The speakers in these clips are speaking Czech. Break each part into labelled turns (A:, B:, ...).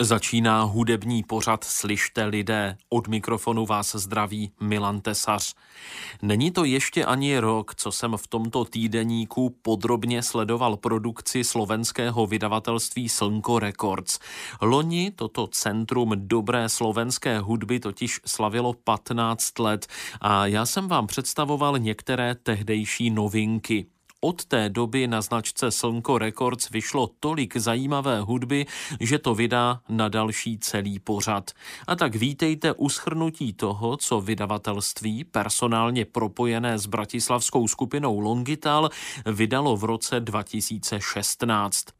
A: Začíná hudební pořad Slyšte lidé. Od mikrofonu vás zdraví Milan Tesař. Není to ještě ani rok, co jsem v tomto týdeníku podrobně sledoval produkci slovenského vydavatelství Slnko Records. Loni toto centrum dobré slovenské hudby totiž slavilo 15 let a já jsem vám představoval některé tehdejší novinky. Od té doby na značce Slnko Records vyšlo tolik zajímavé hudby, že to vydá na další celý pořad. A tak vítejte u schrnutí toho, co vydavatelství, personálně propojené s bratislavskou skupinou Longital, vydalo v roce 2016.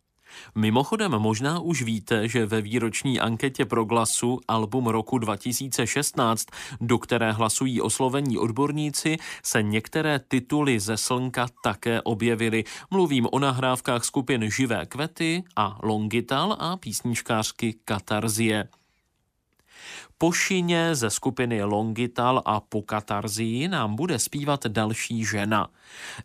A: Mimochodem možná už víte, že ve výroční anketě pro glasu album roku 2016, do které hlasují oslovení odborníci, se některé tituly ze Slnka také objevily. Mluvím o nahrávkách skupin Živé kvety a Longital a písničkářky Katarzie. Po šině ze skupiny Longital a po katarzii nám bude zpívat další žena.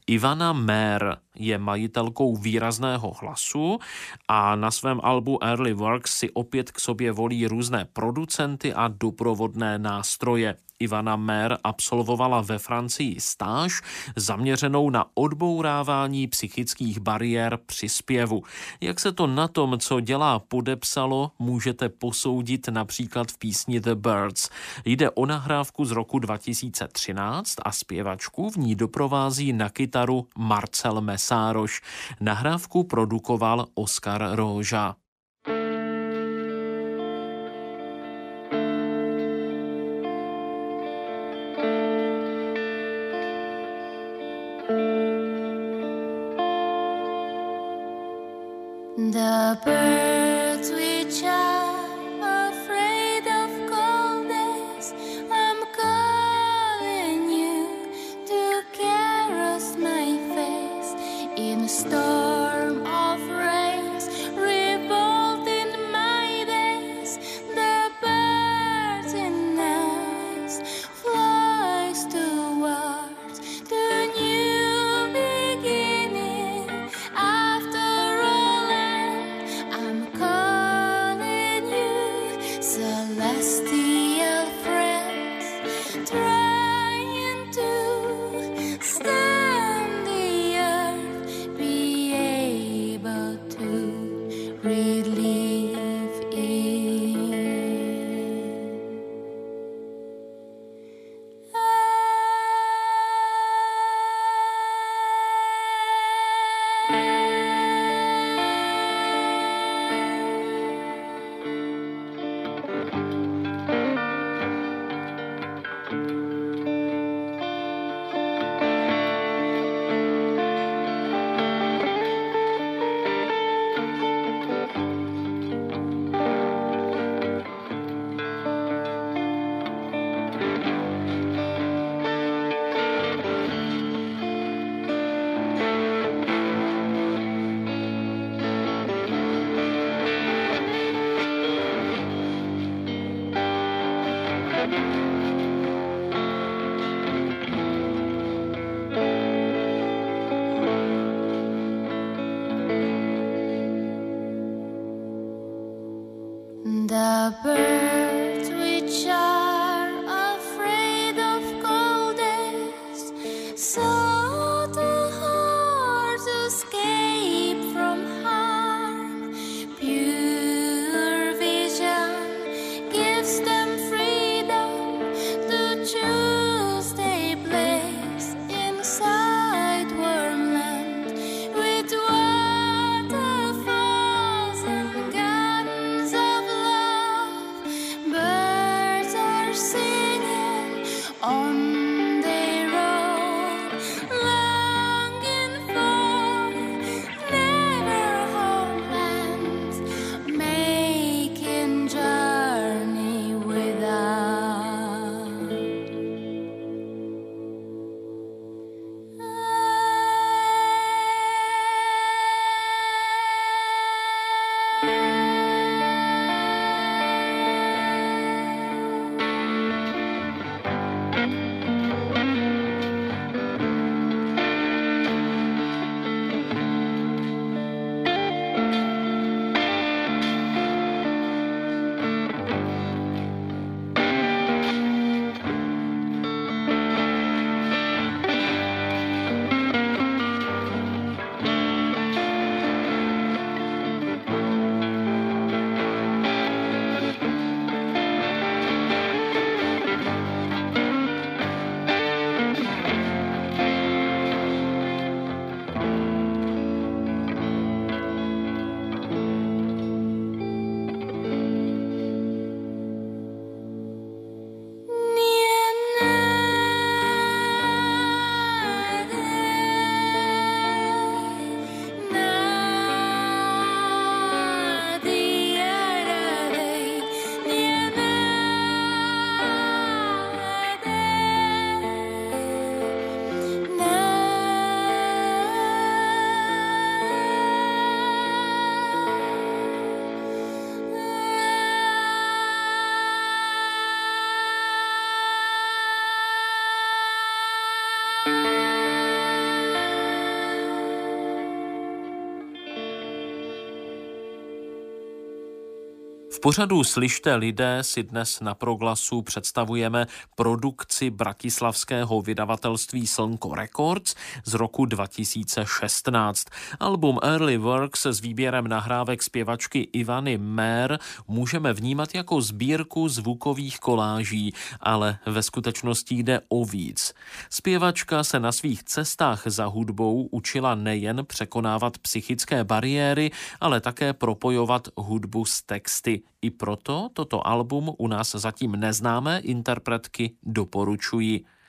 A: Ivana Mer je majitelkou výrazného hlasu a na svém albu Early Works si opět k sobě volí různé producenty a doprovodné nástroje. Ivana Mer absolvovala ve Francii stáž zaměřenou na odbourávání psychických bariér při zpěvu. Jak se to na tom, co dělá, podepsalo, můžete posoudit například v písni The Birds. Jde o nahrávku z roku 2013 a zpěvačku v ní doprovází na kytaru Marcel Mesároš. Nahrávku produkoval Oskar Róža. The birds The birds which are afraid of coldness, so the hearts escape from harm. Pure vision gives them freedom to choose V pořadu Slyšte lidé si dnes na proglasu představujeme produkci bratislavského vydavatelství Slnko Records z roku 2016. Album Early Works s výběrem nahrávek zpěvačky Ivany Mer můžeme vnímat jako sbírku zvukových koláží, ale ve skutečnosti jde o víc. Zpěvačka se na svých cestách za hudbou učila nejen překonávat psychické bariéry, ale také propojovat hudbu s texty. I proto toto album u nás zatím neznámé interpretky doporučuji.